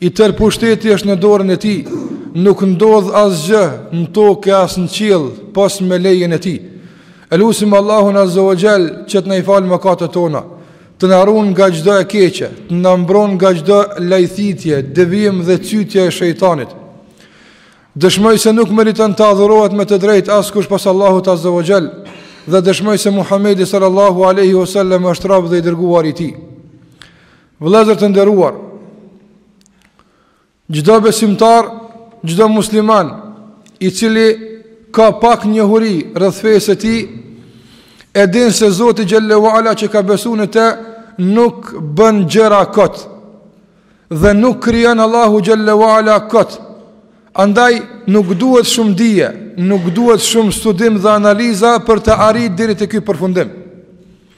I tërë pushteti është në dorën e tij, nuk ndodh asgjë në tokë e as në qiell, pos me lejen e tij. E lusim Allahun Azza wa Jall që të na i falë mëkatet tona, të na run nga çdo e keqe, të na mbron nga çdo lajthitje, devijim dhe cytje e shejtanit. Dëshmoj se nuk meriton të adhurohet me të drejtë askush pos Allahut Azza wa Jall, dhe dëshmoj se Muhammedi sallallahu alejhi ue selem është rob dhe i dërguar i tij. Vëllezër të nderuar, çdo besimtar, çdo musliman i cili ka pak njohuri rreth fesë së tij, e din se Zoti xhelle ue ala që ka besu në të nuk bën gjëra kot. Dhe nuk krijon Allahu xhelle ue ala kot. Andaj nuk duhet shumë dije, nuk duhet shumë studim dhe analiza për të arrit deri te ky përfundim.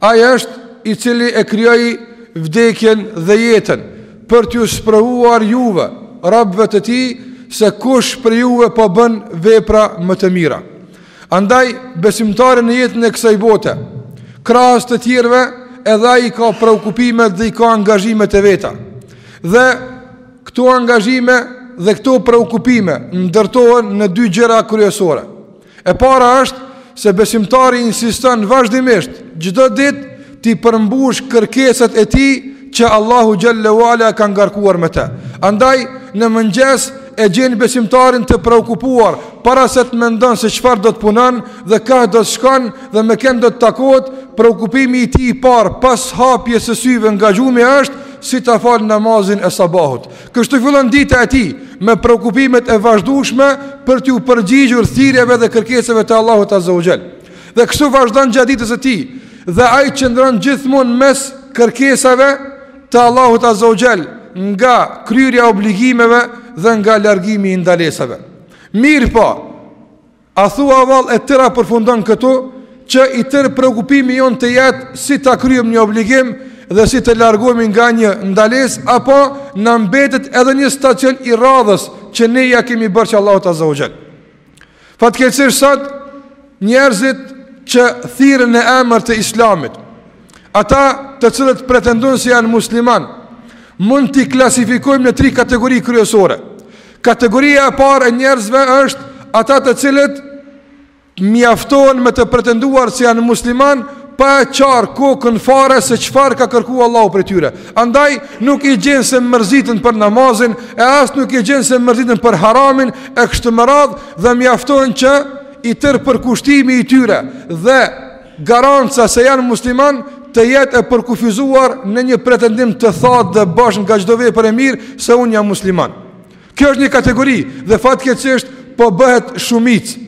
Ai është i cili e krijoi vdekjen dhe jetën për t'ju sprovuar juve, robëve të tij, se kush prej juve po bën vepra më të mira. Andaj, besimtari në jetën e kësaj bote, krahas të tjerëve, edhe ai i ka preokupimet dhe i ka angazhimet e veta. Dhe këto angazhime dhe këto preokupime ndërtohen në dy gjëra kryesore. E para është se besimtari insiston vazhdimisht çdo ditë t'i përmbush kërkesat e tij që Allahu xhelle ue ala e ka ngarkuar me të. Andaj në mëngjes e gjen besimtarin të preokupuar para se të mendon se çfarë do të punon dhe kah do të shkon dhe me kën do të takohet, preokupimi i tij i parë pas hapjes së syve nga gjumi është si ta fal namazin e sabahut. Kështu fillon dita e tij me preokupimet e vazhdueshme për t'iu përgjigjur thirrjeve dhe kërkesave të Allahut Azza wa Jall. Dhe kështu vazhdon gjatë ditës së tij dhe ai qëndron gjithmonë mes kërkesave të Allahut Azza wa Jall, nga kryerja e obligimeve dhe nga largimi i ndalesave. Mirëpo, A thua vallë e tëra përfundon këtu që i tërë preokupimi jonë të jetë si ta kryejmë një obligim dhe si të largohemi nga një ndalesë apo na mbetet edhe një stacion i radhës që ne ja kemi borxh Allahut Azza wa Jall. Fatkeqësisht sot njerëzit që thirren në emër të Islamit, ata të cilët pretendojnë se janë musliman, mund t'i klasifikojmë në tri kategori kryesore. Kategoria e parë e njerëzve është ata të cilët mjaftohen me të pretenduar se janë musliman pa e çarë kokën fare se çfarë ka kërku Allahu prej tyre. Andaj nuk i gjen se mërziten për namazin, e as nuk i gjen se mërziten për haramin, e kështu me radhë dhe mjaftohen që i tërë përkushtimi i tyre dhe Garanca se janë musliman të jetë e përkufizuar në një pretendim të thatë dhe bosh nga çdo vepër e mirë se unë jam musliman. Kjo është një kategori dhe fatkeqësisht po bëhet shumicë.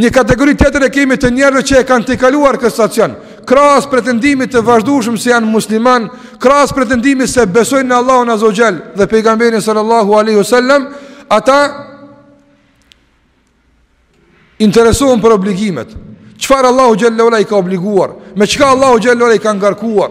Një kategori tjetër e kemi të njerëzve që e kanë tejkaluar këtë stacion. Krahas pretendimit të vazhdueshëm se janë musliman, krahas pretendimit se besojnë në Allahun Azza wa Jall dhe pejgamberin sallallahu alaihi wasallam, ata Interesohen për obligimet. Çfarë Allahu xhallahu ala i ka obliguar? Me çka Allahu xhallahu ala i ka ngarkuar?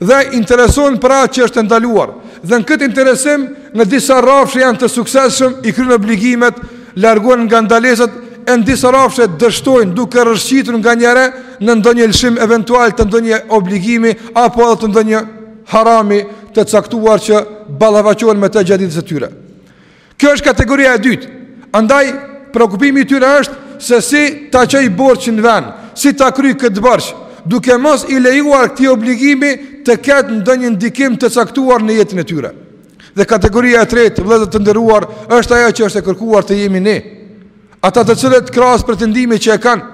Dhe interesohen për atë që është ndaluar. Dhe në këtë interesim, në disa rrafshe janë të suksesshëm, i kryejnë obligimet, largohen nga ndalesat e në disa rrafshe dështojnë duke rrëshqitur nganjëherë në ndonjë lëshim eventual të ndonjë obligimi apo edhe të ndonjë harami të caktuar që ballafaqohen me të gjatë ditës së tyre. Kjo është kategoria e dytë. Andaj preokupimi i tyre është se si ta çojë borxhin në vend, si ta kryjë këtë borxh, duke mos i lejuar këtij obligimi të ketë ndonjë ndikim të caktuar në jetën e tyre. Dhe kategoria e tretë, vëllezër të nderuar, është ajo që është e kërkuar të jemi ne. Ata të cilët krahas pretendimit që e kanë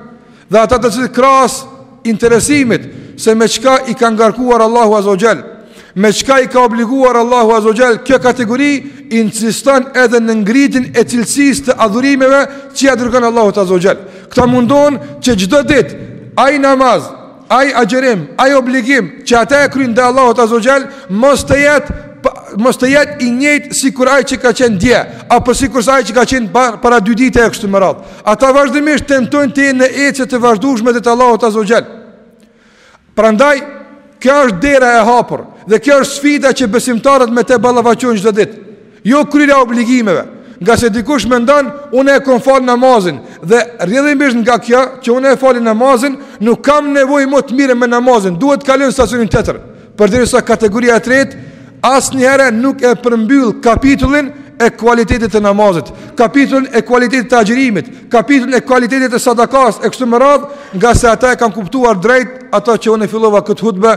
dhe ata të cilët krahas interesimit se me çka i ka ngarkuar Allahu Azza wa Jall, me çka i ka obliguar Allahu Azza wa Jall kjo kategori insiston edhe në ngritjen e cilësisë të adhurimeve që ia dërgon Allahut Azza wa Jall. Këta mundohen që çdo ditë ai namaz Ai agjërim, ai obligim që ata e kryjnë ndaj Allahut Azza wa Jall, mos të jetë mos të jetë i njëjtë sikur ai që ka qenë dje, apo sikur se ai që ka qenë para dy ditëve e kështu me radhë. Ata vazhdimisht tentojnë të jenë në ecje të vazhdueshme drejt Allahut Azza wa Jall. Prandaj kjo është dera e hapur dhe kjo është sfida që besimtarët me të ballafaqohen çdo ditë. Jo kryerja e obligimeve, ngase dikush mendon unë e kam fal namazin dhe rrjedhimisht nga kjo që unë e fal namazin nuk kam nevojë më të merrem me namazin, duhet të kaloj në stacionin tjetër. Përderisa kategoria e tretë asnjëherë nuk e përmbyll kapitullin e kualitetit të namazit, kapitullin e kualitetit të agjërimit, kapitullin e kualitetit të sadakas e kështu me radhë, ngase ata e kanë kuptuar drejt atë që unë e fillova këtë hutbë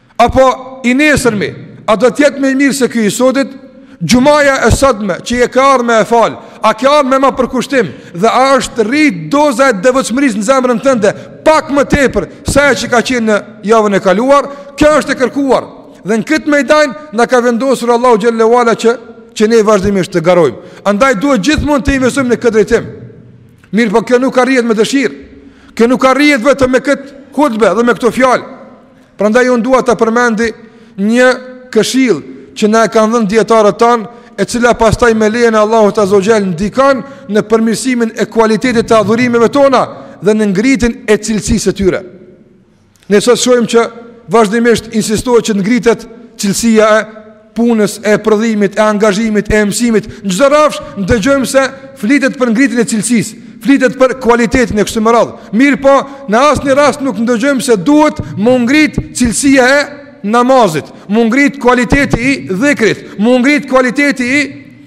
Apo i nesërmi, a do të jetë më i mirë se ky i sodit? Xhumaja e sotme që ke ardhur me e fal, a ke ardhur me më përkushtim dhe a është rrit doza e devotshmërisë në zemrën tënde pak më tepër se ajo që ka qenë në javën e kaluar? Kjo është e kërkuar. Dhe në këtë mejdan na ka vendosur Allahu xhallahu ala që ne vazhdimisht të garojmë. Andaj duhet gjithmonë të investojmë në këtë drejtim. Mirëpo kjo nuk arrihet me dëshirë. Kjo nuk arrihet vetëm me këtë hutbe dhe me këto fjalë. Prandaj unë dua të përmendi një këshill që na e kanë dhënë dijetarët tanë, e cila pastaj me lejen e Allahut Azza wa Jall ndikon në përmirësimin e kualitetit të adhurimeve tona dhe në ngritjen e cilësisë së tyre. Ne sot shohim që vazhdimisht insistohet që të ngritet cilësia e punës, e prodhimit, e angazhimit, e mësimit, në çdo rrafsh ndëgjojmë se flitet për ngritjen e cilësisë, flitet për kualitetin e kështu me radhë. Mirëpo, në asnjë rast nuk ndëgjojmë se duhet m'u ngrit cilësia e namazit, m'u ngrit kualiteti i dhikrit, m'u ngrit kualiteti i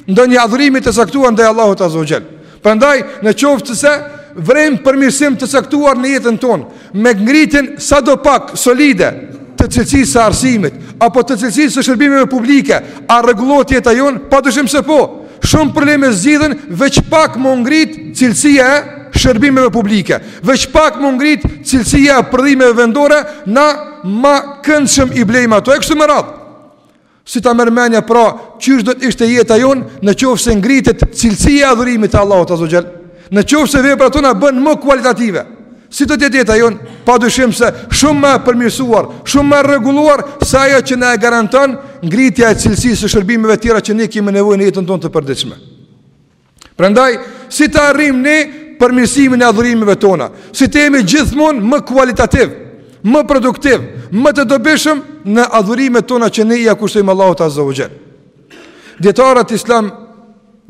ndonjë adhurimi të caktuar ndaj Allahut Azza wa Jall. Prandaj, në qoftë se vërejmë përmirësim të caktuar në jetën tonë, me ngritjen sadopak solide të cilësisë së arsimit apo të cilësisë së shërbimeve publike, a rregullohet jeta jonë? Padyshim se po. Shumë probleme zgjidhen veç pak m'u ngrit cilësia e shërbimeve publike, veç pak m'u ngrit cilësia e prodhimeve vendore, na ma këndshëm i blejmë ato e kështu me radhë. Si ta merr mendja pra, qysh do të ishte jeta jonë në qoftë se ngritet cilësia e adhurimit të Allahut Azza wa Jall? Në qoftë se veprat tona bëhen më kualitative, si do të jetë jeta jonë? Padyshim se shumë ma e përmirësuar, shumë ma e rregulluar se ajo që na e garanton ngritja e cilësisë së shërbimeve tjera që ne kemi nevojë në jetën tonë të përditshme. Prandaj, si të arrijmë ne përmirësimin e adhurimeve tona, si të jemi gjithmonë më kualitativ, më produktiv, më të dobishëm në adhurimet tona që ne ia kushtojmë Allahut Azza wa Jall. Dijetarët islam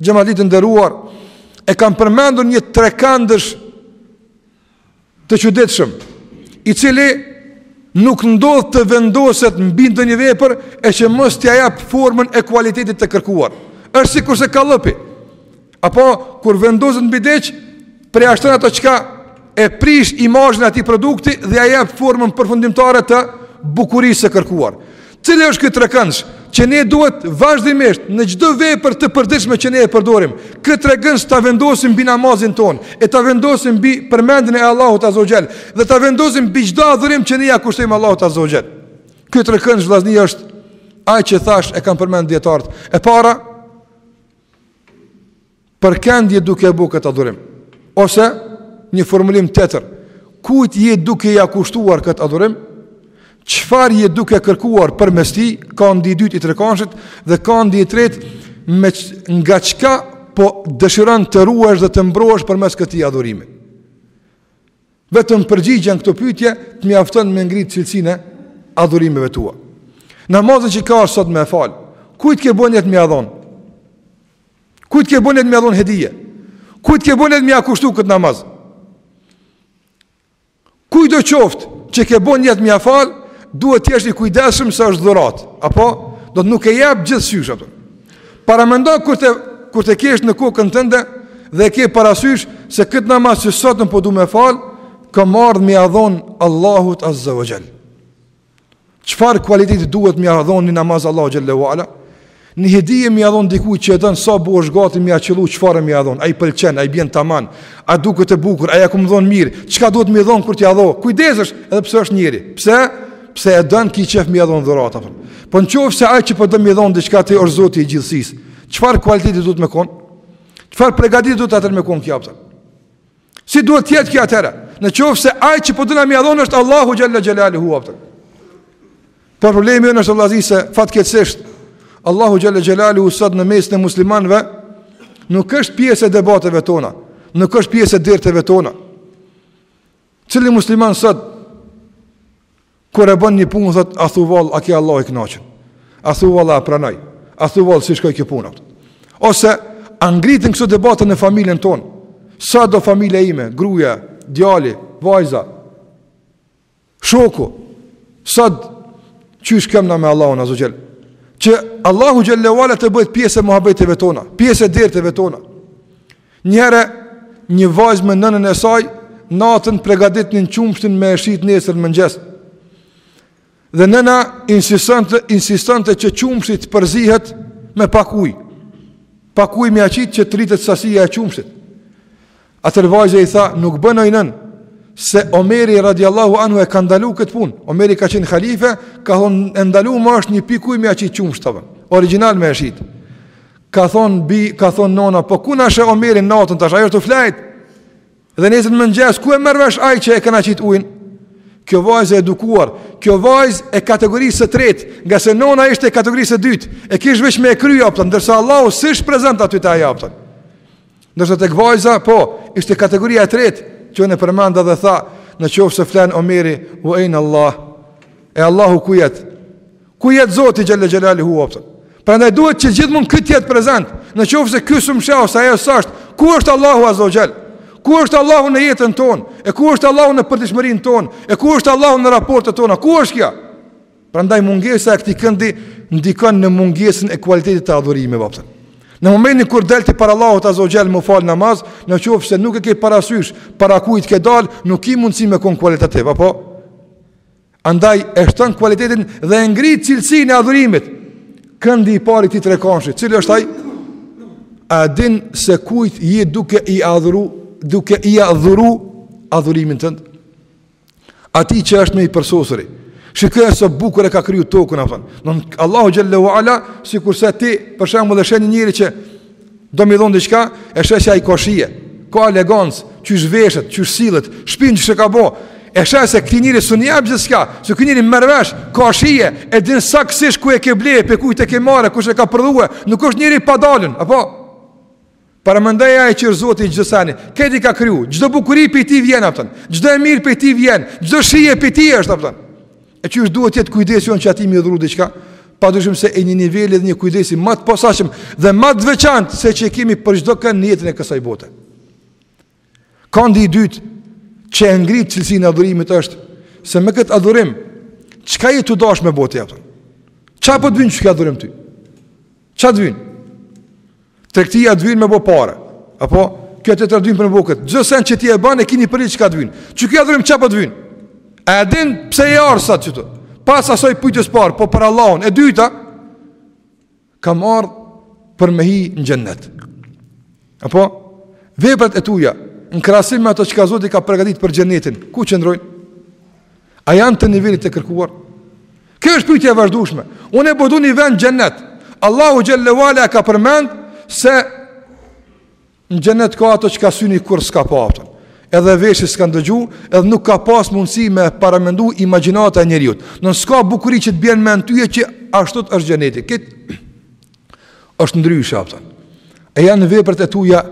xhemat i nderuar e kanë përmendur një trekandësh të çuditshëm, i cili nuk ndodh të vendoset mbi ndonjë vepër e që mos t'ia jap formën e kualitetit të kërkuar. Është sikurse kallëpi apo kur vendoset mbi diç, përjashton ato çka e prish imazhin e atij produkti dhe ia jep formën përfundimtare të bukurisë së kërkuar. Cili është ky trekëndësh që ne duhet vazhdimisht në çdo vepër të përditshme që ne e përdorim, këtë trekëndësh ta vendosim mbi namazin tonë, e ta vendosim mbi përmendjen e Allahut Azza wa Jall dhe ta vendosim mbi çdo adhurim që ne ia kushtojmë Allahut Azza wa Jall. Ky trekëndësh vllazni është ai që thashë e kanë përmend dijetarët. E para Për kënd je duke e bo këtë adhurim Ose një formulim tjetër Kujt je duke ia kushtuar këtë adhurim Çfarë je duke kërkuar përmes tij Kandi i dytë i trekandshit Dhe kandi i tretë Nga çka po dëshiron të ruhesh dhe të mbrohesh përmes këtij adhurimi Vetëm përgjigjja n'këto pytje Të mjafton me ngrit cilësinë e Adhurimeve tua Namazin që ke sot me e falë Kujt ke bo nijet me ia dhonë Kujt ke bo nijet me ia dhon hedije? Kujt ke bo nijet me ia kushtu këtë namaz? Kujtdo qoftë që ke bo nijet me ia fal, duhet të jesh i kujdeshëm se është dhuratë. Apo, dot nuk e jep gjithqysh ato. Paramendo kur të, kur të kesh në kokën tënde dhe ke parasysh se këtë namaz që sot un po du me fal, kam ardhë me ia dhon Allahut Azza wa Gjell. Çfarë kualiteti duhet me ia dhon një namaz Allahut xhalla wa ala? Një hedije me ia dhon dikujt që e don sa bohesh gati me ia qëllu çfarë me ia dhon? A i pëlqen, a i bën taman, a duket e bukur, a ia kom dhon mirë. Çka duhet me i thon kur t'ia dho? Kujdesesh edhe pse është njeri. Pse? Pse e don ki qef me ia dhon dhurata. Po në qoftë se ai që po do me i dhon diçka ti osht Zoti i gjithësisë, çfarë kualiteti duhet me kon? Çfarë përgatitje duhet atëherë me kon kjo, a kupton? Si duhet të jetë kjo atëherë? Në qoftë se ai që po dona me ia dhon është Allahu xhalla xhelaluhu, a kupton. Por problemi jonë është, vëllezër, se fatkeqësisht Allahu xhalla xhelaluhu sot në mes të muslimanëve nuk është pjesë e debateve tona, nuk është pjesë e derteve tona. Cili musliman sot Kur e bën një punë thot, a thu vallë, a ke Allahu i kënaqur? A thu vallë, a pranoj? A thu vallë, si shkoj kjo punë? Ose a ngriten këto debate në familjen tonë? Sa do familja ime, gruaja, djali, vajza, shoku, sa qysh kem na me Allahun azza wa xhel. Që Allahu xhelle wa ala të bëhet pjesë e muhabeteve tona, pjesë e derteve tona. Njëherë, një vajzë me nënën e saj, natën pregaditnin qumështin me e shit nesër n'mëngjes. Dhe nëna insistonte, insistonte që qumështi t'përzihet me pak ujë. Pak ujë me ia qit që të rritet sasia e qumështit. Atëherë vajza i tha, nuk bën oj nënë, se Omeri radiallahu anhu e ka ndalu këtë punë. Omeri ka qenë khalife, ka thonë, e ndalume është një pikë ujë me ia qit qumështave. Origjinal me e shit. Ka thonë bi, ka thonë nona, po ku na sheh Omeri natën tash, ai është tu flejt? Dhe nesër në mëngjes, ku e merr vesh ai që e kena qit ujin? Kjo vajzë e edukuar, kjo vajzë e kategorisë së tretë, nga se nona ishte e kategorisë së dytë, e kish veç me e kry, a kupton, ndërsa Allahu s'ish prezent aty te ajo, a kupton. Ndërsa tek vajza, po, ishte kategoria e tretë që unë e përmenda dhe tha, në qoftë se flen Omeri, ue ejn Allah. E Allahu ku jet? Ku jet Zoti xhalla xhelaluhu, a kupton? Prandaj duhet që gjithmonë ky të jetë prezent. Në qoftë se ky s'um sheh ose ai s'është, ku është Allahu azza wa xhall? Ku është Allahu në jetën tonë? E ku është Allahu në përditshmërinë tonë? E ku është Allahu në raportet tona? Ku është kjo? Prandaj mungesa e këtij këndi ndikon në mungesën e kualitetit të adhurimeve, a kupton. Në momentin kur del ti para Allahut azze ue xhel me fal namaz, në qoftë se nuk e ke parasysh para kujt ke dal, nuk ki mundsi me kon kualitativ, apo andaj e shton kualitetin dhe e ngrit cilësinë e adhurimit. Këndi i parë i këtij trekonshi, cili është ai? A e din se kujt je duke i adhuru, duke i adhuru adhurimin tënd? Atij që është më i përsosuri. Shikoje sa bukur e ka kriju tokën, a kupton. Allahu xhele ue ala, sikurse ti, për shembull e sheh një njeri që do me i dhonë diçka, e sheh se ai ka shije, ka elegancë, qysh veshet, qysh sillet, shpinë qysh e ka bo, e sheh se këtij njeri s'un i jap gjithçka, se ky njeri merr vesh, ka shije, e din saksisht ku e ke ble, pe kujt e ke marrë, kush e ka prodhu, nuk është njeri budallë, apo? Paramendoje ai që është Zoti i çdo sani. Krejt i ka kriju. Çdo bukuri prej tij vjen, a kupton. Çdo e mirë prej tij vjen. Çdo shije prej tij është, a kupton. E qysh duhet të jetë kujdesi jonë që atij me i dhuru diçka? Padyshim se e një niveli dhe një kujdesi më të posaçëm dhe më të veçantë se që kemi për çdo kënd në jetën e kësaj bote. Kondi i dytë që e ngrit cilësinë e adhurimit është se me këtë adhurim çka je tu dash me bo, a kupton. Ça po të vyn ky adhurim ty? Ça të vyn? Tregtia të vyn me bo pare. Apo kjo tjetra të vyn për bukë. Çdo sen që ti e bën e keni për çka të vyn. Qiky adhurim ça po të vyn? A e din pse ke ardh sot qitu? Pas asoj pyetjes parë, po për Allahun. E dyta, Kam ardhë për me hi në xhennet. Apo, veprat e tuja, në krahasim me ato çka Zoti ka pregatit për xhennetin, ku qëndrojnë? A janë të nivelit të kërkuar? Kjo është pyjtje e vazhdushme. Unë po du një vend n'xhennet. Allahu xhele ue ala e ka përmend se Në xhenet ka ato çka syni kurrë s'ka pa, a kupton. Edhe veshi s'ka ndëgju, edhe nuk ka pas mundësi me paramendu imagjinata e njeriu. Don, s'ka bukuri që të bjen n'mend tyje që ashtu është xheneti. Krejt është ndryshe, a kupton. A janë veprat e tuja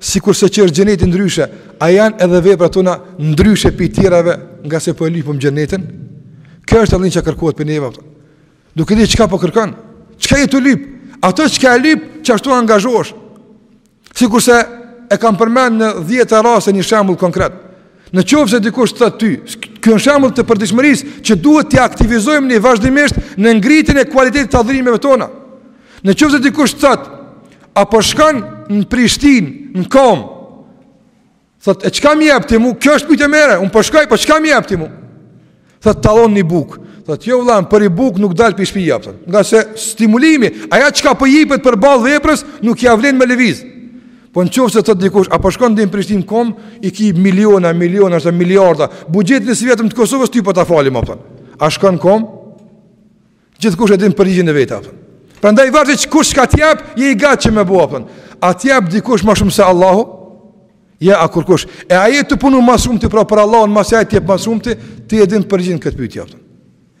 sikurse që është xheneti ndryshe, a janë edhe veprat tona ndryshe pi tjerave ngase po e lypëm xhenetin? Kjo është edhe një që kërkohet pi neve, a kupton. Duke di çka po kërkon. Çka je tu lyp? Ato çka e lyp, qashtu angazhohesh. Sikurse e kam përmend në 10 raste një shembull konkret. Në qoftë se dikush të thotë ty, kjo në shembull të përditshmërisë që duhet t'i aktivizojmë ne vazhdimisht në ngritjen e kualitetit të adhurimeve tona. Në qoftë se dikush të thotë a po shkon në Prishtinë, në kom, Thot, e çka mi jep ti mu? Kjo është pytje more, unë po shkoj, po, po çka mi jep ti mu? Thot, talon një bukë. Thot, jo vllam, për i bukë nuk dal prej shpije, apton. Ngase stimulimi, ajo çka po jipet përballë veprës, nuk ia vlen me lëviz. Po në qoftë se thot dikush, a po shkon deri në Prishtinë kom, i ki miliona, miliona, ose miliarda, buxhetin e sivjetëm të Kosovës, ty po ta falim, apton. A shkon kom? Gjithkush e din përgjigjen e vet apo. Prandaj varësisht kush çka të jap, je i gatshëm me bo apo. A të jap dikush më shumë se Allahu? Ja, kurkush. E a je tu punu ma së shumti pra për Allahun, masi ai të jap ma së shumti, ti e din përgjigjen në këtë pyetje apo.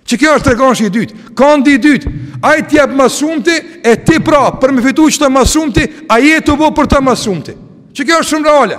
Qe ky është trekëndshi i dytë, këndi i dytë, ai të jep ma së shumti, e ti pra, për me fitu qato ma së shumti, a je tu bo për të ma së shumti. Qe kjo është shumë reale.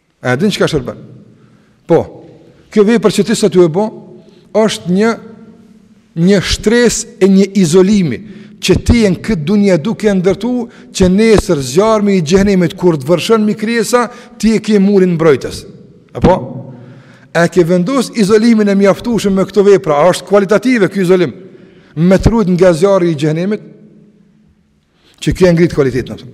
A e din çka shërben? Po. Kjo vepër që ti sot je tu e bo është një një shtresë e një izolimi që ti je në këtë dunja duke e ndërtu që nesër zjarrmi i xhehnemit kur të vërshon mbi krijesa ti e ke murin mbrojtës apo? e ke vendos izolimin e mjaftueshëm me këto vepra a është kualitativ ky izolim me t'rujt nga zjarri i xhehnemit qe kjo e ngrit kualitetin apo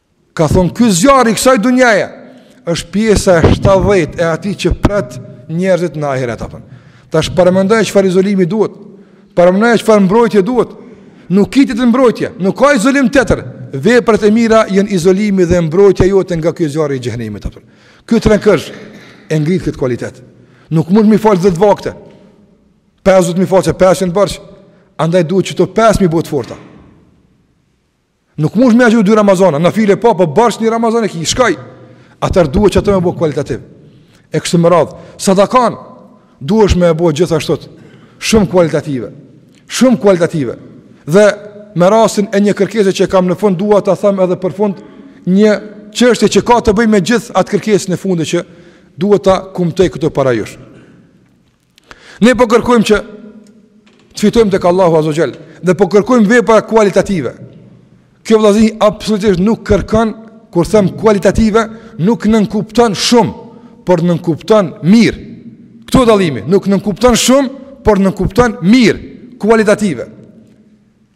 Ka thonë, ky zjarr i kësaj dunjaje, është pjesa e 70 e atij që pret njerëzit në ahiret, apton. Tash paramendo çfarë izolimi duhet, paramendo çfarë mbrojtje duhet, nuk ki tjetër mbrojtje, nuk ka izolim tjetër, veprat e mira janë izolimi dhe mbrojtja jote nga ky zjarr i xhehnemit, apton. Ky trekëndsh e ngrit këtë kualitet. Nuk mund mi fal dhjetë vakte, 5 mi fal, 5 i ki borxh, andaj duhet qato 5 mi bo të forta. Nuk mund me agjëru dy Ramazana, nafile po, po borxh një Ramazan e ki, shkaj. Atëherë duhet që atë me bo kualitativ. E kështu me radhë, sadakan duhesh me bo gjithashtu shumë kualitative. Shumë kualitative. Dhe me rastin e një kërkese që kam në fund, dua ta them edhe për fund një çështje që ka të bëjë me gjithë atë kërkesë e fundit që duhet ta kumtoj këtu para jush. Ne po kërkojmë që të fitojmë tek Allahu Azze ue Xhel dhe po kërkojmë vepra kualitative. Kjo vëllazën absolutisht nuk kërkon kur them kualitative, nuk nënkupton shumë, por nënkupton mirë. Këtu dallimi, nuk nënkupton shumë, por nënkupton mirë, kualitative.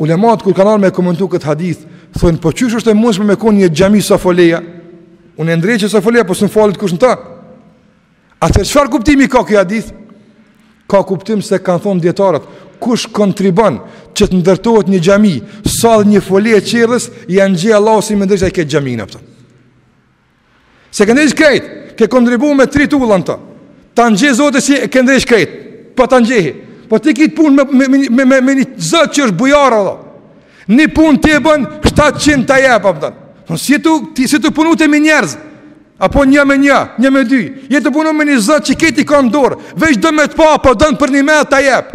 Ulemat kur kanë ardh me e komentu këtë hadith, thonë po qysh është e mundshme me kon një xhami sa foleja. Unë e ndreqi sa foleja, po s'un falet kush në ta. Atëherë çfarë kuptimi ka ky hadith? Ka kuptim se kanë thonë dijetarët, kush kontribon që të ndërtohet një xhami, sa edhe një fole e çerdhes, ja njeh Allahu si me ndreq ai këtë xhamin apo. S'e ke ndreq krejt, ke kontribu me tri tulla n'to, ta ngjeh Zoti si e ke ndreq krejt, po ta ngjeh, po ti ki punë me, me, me, me, me, me një Zot që është bujar dhe, një punë ti e bën 700 ta jep, a kupton, po s'je tu, ti, s'je tu punu ti me njerëz, apo një me një, një me dy, je tu punu me një Zot që krejt i ka n'dorë, veç do me të pa, po don përnime ta jep,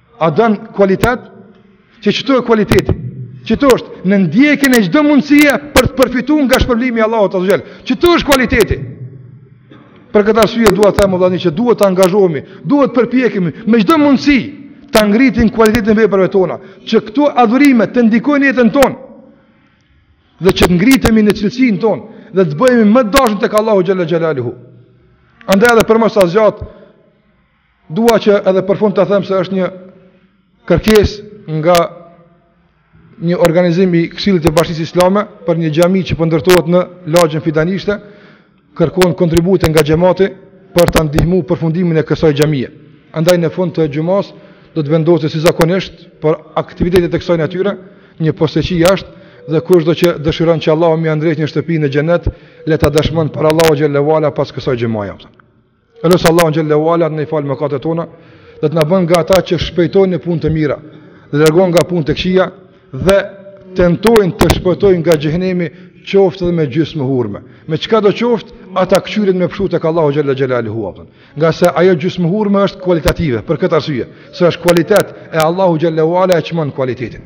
A don kualitet? Qe qëtu e kualiteti? Qëtu është në ndjekjen e çdo mundësie për të përfitu nga shpërblimi i Allahut azze ve xhel? Qëtu është kualiteti? Për këtë arsye duhet të them dhani që duhet të angazhohemi, duhet të përpjekemi me çdo mundësi ta ngritim kualitetin e veprave tona, që këto adhurime të ndikojnë n'jetën tonë dhe që të ngritemi në cilësinë tonë dhe të bëhemi më t'dashur tek Allahu xhelle xhelaluhu. Andaj edhe për mos e zgjat Dua që edhe për fund të them se është një kërkesë nga një organizim i Këshillit të Bashkisë Islame për një xhami që po ndërtohet në lagjën Fidanishte, kërkon kontribute nga xhamati për ta ndihmuar përfundimin e kësaj xhamie. Andaj në fund të xhumasë do të vendoset si zakonisht për aktivitete të kësaj natyre, një posteqi jashtë dhe kushdo që dëshiron që Allahu me ia ndreq një shtëpi në xhenet, le ta dëshmon për Allahun xhelle ve ala pas kësaj xhumaje. E lus Allahun xhelle ve ala t'na i falë mëkatet tona dhe të na bën nga ata që shpejtojnë në punët e mira dhe largohen nga punët e këqija dhe tentojnë të shpëtojnë nga xhehenemi qoftë dhe me gjysmë hurme. Me çka do qoftë, ata këqyrin me pshtu tek Allahu xhelle xhelaluhu, a kupton. Ngase ajo gjysmë hurme është kualitative, për këtë arsye, se është kualitet e Allahu xhelle ve ala e çmon kualitetin.